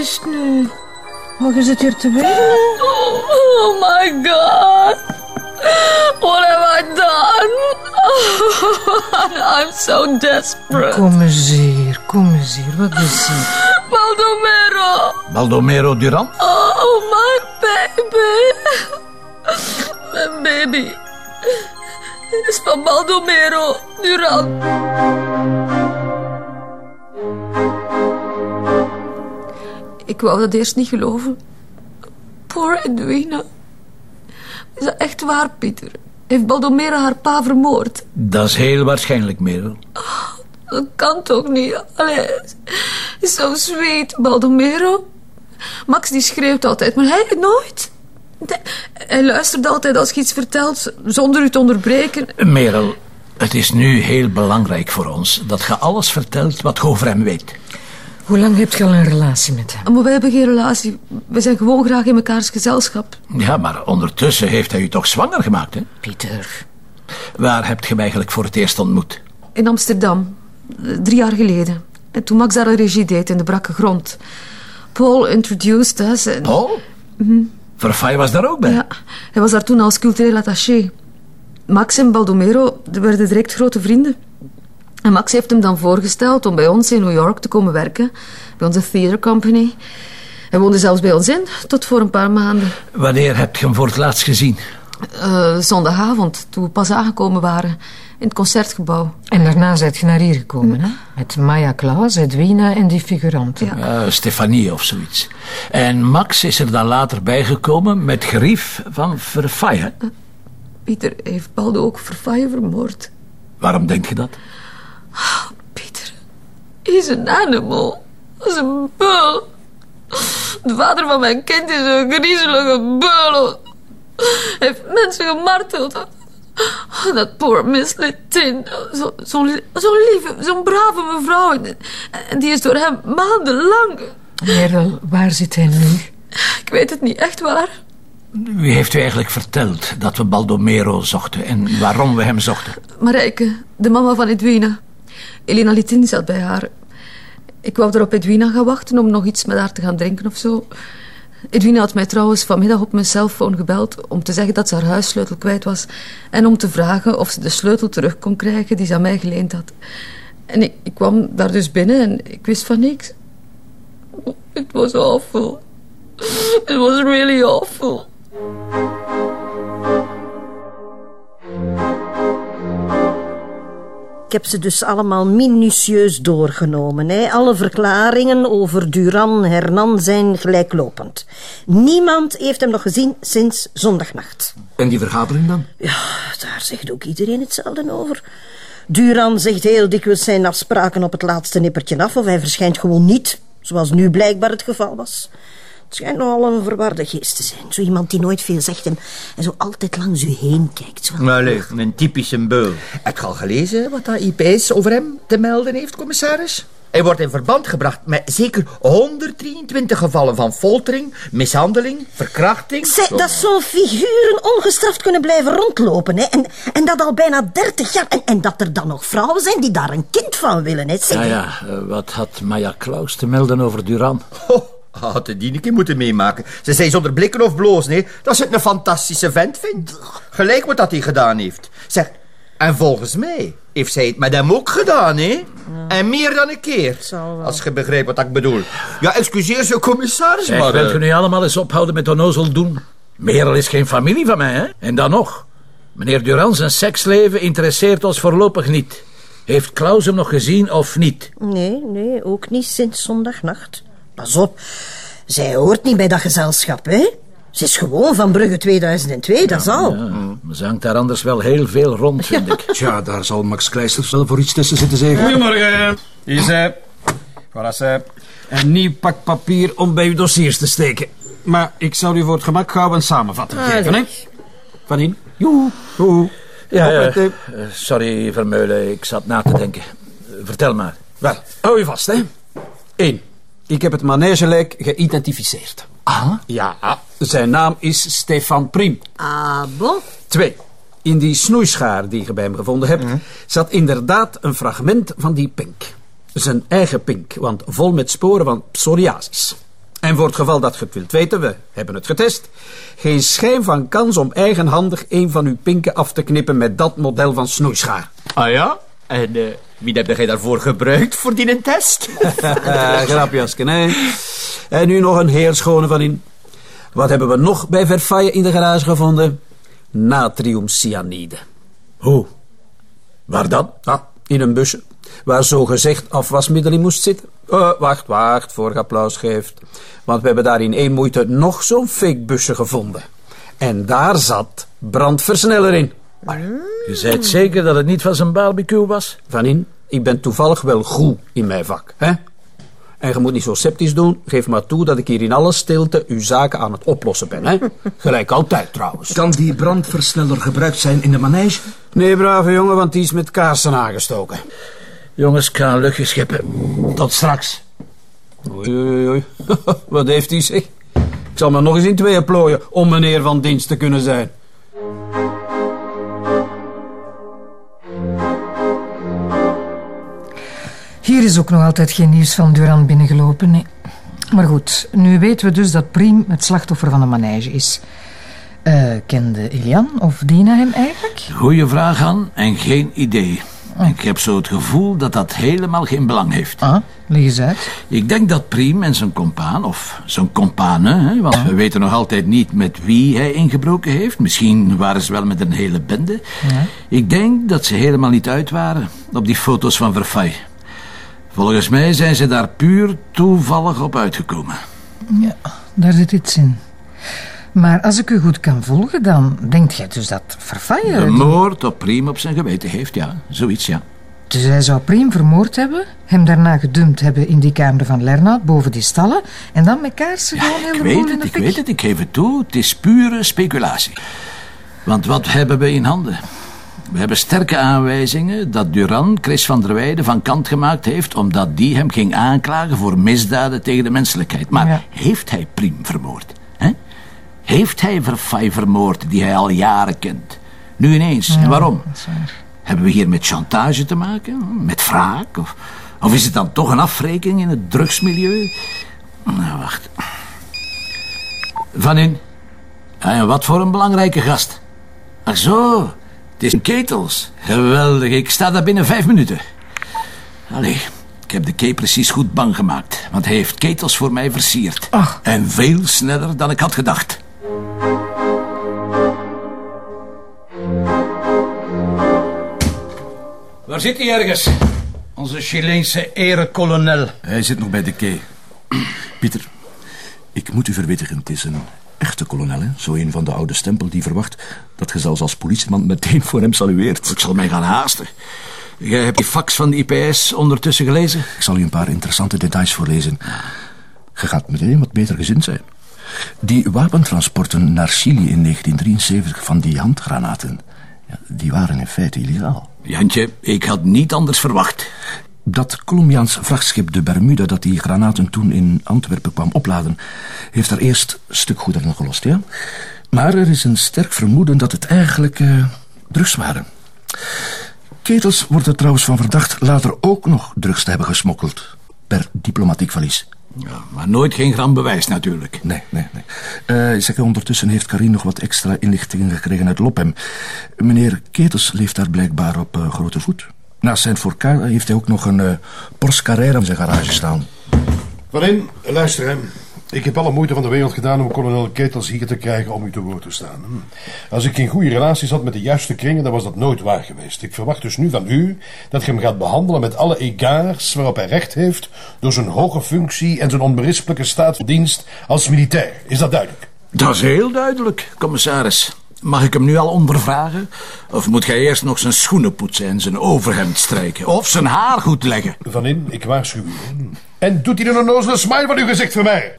is het nu? Je zit hier te wenen. Oh my god. What have I done? I'm so desperate. Kom eens hier, kom eens hier. Wat is het? Baldomero. Baldomero Duran? Oh, my baby. Mijn baby is van Baldomero Duran. Ik wou dat eerst niet geloven. Poor Edwina. Is dat echt waar, Pieter? Heeft Baldomero haar pa vermoord? Dat is heel waarschijnlijk, Merel. Dat kan toch niet? Allee, is zo sweet, Baldomero. Max die schreeuwt altijd, maar hij nooit. Hij luistert altijd als je iets vertelt, zonder u te onderbreken. Merel, het is nu heel belangrijk voor ons dat je alles vertelt wat je over hem weet. Hoe lang heb je al een relatie met hem? Maar wij hebben geen relatie. We zijn gewoon graag in mekaars gezelschap. Ja, maar ondertussen heeft hij u toch zwanger gemaakt, hè? Pieter. Waar hebt je hem eigenlijk voor het eerst ontmoet? In Amsterdam, drie jaar geleden. En toen Max daar een regie deed in de brakke grond. Paul introduced us. En, Paul? Verfay was daar ook bij. Ja, hij was daar toen als cultureel attaché. Max en Baldomero werden direct grote vrienden. En Max heeft hem dan voorgesteld om bij ons in New York te komen werken. Bij onze theater company. Hij woonde zelfs bij ons in, tot voor een paar maanden. Wanneer heb je hem voor het laatst gezien? Eh, zondagavond, toen we pas aangekomen waren. In het concertgebouw. En daarna zijt je naar hier gekomen, hè? Met Maya Klaus, Edwina en die figuranten. Ja. Ja, Stefanie of zoiets. En Max is er dan later bijgekomen met gerief van Verfay, hè? Pieter heeft Baldo ook verfaaien vermoord. Waarom denk je dat? Pieter is een animal. Dat is een beul. De vader van mijn kind is een griezelige beul. Hij heeft mensen gemarteld. Dat poor Miss Littin. Zo'n zo, zo lieve, zo'n brave mevrouw. En die is door hem maandenlang... Merel, waar zit hij nu? Ik weet het niet echt waar. Wie heeft u eigenlijk verteld dat we Baldomero zochten en waarom we hem zochten? Marijke, de mama van Edwina. Elena Littin zat bij haar. Ik wou er op Edwina gaan wachten om nog iets met haar te gaan drinken of zo. Edwina had mij trouwens vanmiddag op mijn cellfoon gebeld om te zeggen dat ze haar huissleutel kwijt was en om te vragen of ze de sleutel terug kon krijgen die ze aan mij geleend had. En ik, kwam daar dus binnen en ik wist van niks. It was awful. It was really awful. Ik heb ze dus allemaal minutieus doorgenomen. Hè. Alle verklaringen over Duran Hernan zijn gelijklopend. Niemand heeft hem nog gezien sinds zondagnacht. En die vergadering dan? Ja, daar zegt ook iedereen hetzelfde over. Duran zegt heel dikwijls zijn afspraken op het laatste nippertje af... of hij verschijnt gewoon niet, zoals nu blijkbaar het geval was. Het schijnt nogal een verwarde geest te zijn. Zo iemand die nooit veel zegt en, en zo altijd langs u heen kijkt. Zo. Allee, een typische beul. Heb je al gelezen wat dat IPS over hem te melden heeft, commissaris? Hij wordt in verband gebracht met zeker 123 gevallen van foltering, mishandeling, verkrachting. Zij, dat zo'n figuren ongestraft kunnen blijven rondlopen. Hè? En, en dat al bijna 30 jaar. En, en dat er dan nog vrouwen zijn die daar een kind van willen. Hè? Zeg, Ja, ja, eh, wat had Maya Klaus te melden over Duran? Oh, had de Dieneke moeten meemaken. Ze zei zonder blikken of blozen, nee, dat ze het een fantastische vent vindt. Gelijk wat dat hij gedaan heeft. Zeg, en volgens mij heeft zij het met hem ook gedaan, hè? En meer dan een keer. Als je begrijpt wat ik bedoel. Ja, excuseer ze, commissaris, Zeg, maar... wilt eh, u nu allemaal eens ophouden met onnozel doen? Merel is geen familie van mij, hè? En dan nog. Meneer Duran zijn seksleven interesseert ons voorlopig niet. Heeft Klaus hem nog gezien of niet? Nee, nee, ook niet sinds zondagnacht. Pas op, zij hoort niet bij dat gezelschap, hè? Ze is gewoon van Brugge 2002, dat is al. Ja, maar ze hangt daar anders wel heel veel rond, vind ik. Tja, daar zal Max Kleisters wel voor iets tussen zitten zeggen. Goedemorgen. Hier is hij. Voilà, ze. Een nieuw pak papier om bij uw dossiers te steken. Maar ik zal u voor het gemak gauw een samenvatting geven, hè? Van in. Joe. Joe. Ja, ja, eh, sorry Vermeulen, ik zat na te denken. Eh, Vertel maar. Wel, hou je vast, hè. 1. Ik heb het manegelijk geïdentificeerd. Ah? Ja, zijn naam is Stefan Priem. Ah, bon? 2. In die snoeischaar die je bij hem gevonden hebt, zat inderdaad een fragment van die pink. Zijn eigen pink, want vol met sporen van psoriasis. En voor het geval dat je het wilt weten, we hebben het getest. Geen schijn van kans om eigenhandig een van uw pinken af te knippen met dat model van snoeischaar. Ah ja? En eh, wie heb jij daarvoor gebruikt, voor die test? Uh, grapjasken, hè? En nu nog een heel schone van in. Wat hebben we nog bij Verfaye in de garage gevonden? Natriumcyanide. Hoe? Waar dan? Ah, in een busje, waar zogezegd afwasmiddel in moest zitten. Eh, wacht, wacht, voor applaus geeft. Want we hebben daar in één moeite nog zo'n fake busje gevonden. En daar zat brandversneller in. Je zijt zeker dat het niet van zijn barbecue was? Van in, ik ben toevallig wel goed in mijn vak, hè? En je moet niet zo sceptisch doen. Geef maar toe dat ik hier in alle stilte uw zaken aan het oplossen ben, hè? Gelijk altijd, trouwens. Kan die brandversneller gebruikt zijn in de manege? Nee, brave jongen, want die is met kaarsen aangestoken. Jongens, ik ga een luchtje scheppen. Tot straks. Oei, oei, oei. Wat heeft hij zich? Ik zal me nog eens in tweeën plooien om meneer van dienst te kunnen zijn. Hier is ook nog altijd geen nieuws van Duran binnengelopen. Nee. Maar goed, nu weten we dus dat Priem het slachtoffer van de manege is. Eh, kende Ilian of Dina hem eigenlijk? Goeie vraag, Han, en geen idee. Ik heb zo het gevoel dat dat helemaal geen belang heeft. Ah, leg eens uit. Ik denk dat Priem en zijn compaan, of zijn compane, hè, want we weten nog altijd niet met wie hij ingebroken heeft. Misschien waren ze wel met een hele bende. Ik denk dat ze helemaal niet uit waren op die foto's van Verfay. Volgens mij zijn ze daar puur toevallig op uitgekomen. Ja, daar zit iets in. Maar als ik u goed kan volgen, dan denkt jij dus dat Verfaye... Een moord op Priem op zijn geweten heeft, ja. Zoiets, ja. Dus hij zou Priem vermoord hebben, hem daarna gedumpt hebben in die kamer van Lernout, boven die stallen, en dan met kaarsen gewoon heel de boel in het, de ik weet het, ik geef het toe. Het is pure speculatie. Want wat hebben we in handen? We hebben sterke aanwijzingen dat Duran Chris van der Weijden van kant gemaakt heeft... omdat die hem ging aanklagen voor misdaden tegen de menselijkheid. Maar Ja. heeft hij Priem vermoord? Hè? Heeft hij Verfay vermoord, die hij al jaren kent? Nu ineens. en waarom? Hebben we hier met chantage te maken? Met wraak? Of, of is het dan toch een afrekening in het drugsmilieu? Nou, wacht. Van in. Ah, En wat voor een belangrijke gast. Ach zo, het is een ketels. Geweldig, ik sta daar binnen vijf minuten. Allee, ik heb de kei precies goed bang gemaakt. Want hij heeft ketels voor mij versierd. Ach. En veel sneller dan ik had gedacht. Waar zit hij ergens? Onze Chileense erekolonel. Hij zit nog bij de kei. Pieter, ik moet u verwittigen, het is een echte kolonel, hè? Zo een van de oude stempel die verwacht dat je zelfs als politieman meteen voor hem salueert. Ik zal mij gaan haasten. Jij hebt die fax van de IPS ondertussen gelezen? Ik zal u een paar interessante details voorlezen. Je gaat meteen wat beter gezind zijn. Die wapentransporten naar Chili in 1973 van die handgranaten... Ja, die waren in feite illegaal. Jantje, ik had niet anders verwacht. Dat Colombiaans vrachtschip de Bermuda dat die granaten toen in Antwerpen kwam opladen... heeft daar eerst een stuk goederen gelost, ja? Maar er is een sterk vermoeden dat het eigenlijk eh, drugs waren. Ketels wordt er trouwens van verdacht later ook nog drugs te hebben gesmokkeld. Per diplomatiek verlies. Ja, maar nooit geen gram bewijs natuurlijk. Nee, nee, nee. Eh zeg, ondertussen heeft Karin nog wat extra inlichtingen gekregen uit Lopem. Meneer Ketels leeft daar blijkbaar op eh, grote voet. Naast zijn Forca heeft hij ook nog een eh Porsche Carrera in zijn garage staan. Waarin, luister hem. Ik heb alle moeite van de wereld gedaan om kolonel Ketels hier te krijgen om u te woord te staan. Als ik geen goede relaties had met de juiste kringen, dan was dat nooit waar geweest. Ik verwacht dus nu van u dat je hem gaat behandelen met alle egards waarop hij recht heeft door zijn hoge functie en zijn onberispelijke staat van dienst als militair. Is dat duidelijk? Dat is heel duidelijk, commissaris. Mag ik hem nu al ondervragen? Of moet gij eerst nog zijn schoenen poetsen en zijn overhemd strijken? Of zijn haar goed leggen? Van in, ik waarschuw u. En doet hij een onnozele smile van uw gezicht voor mij?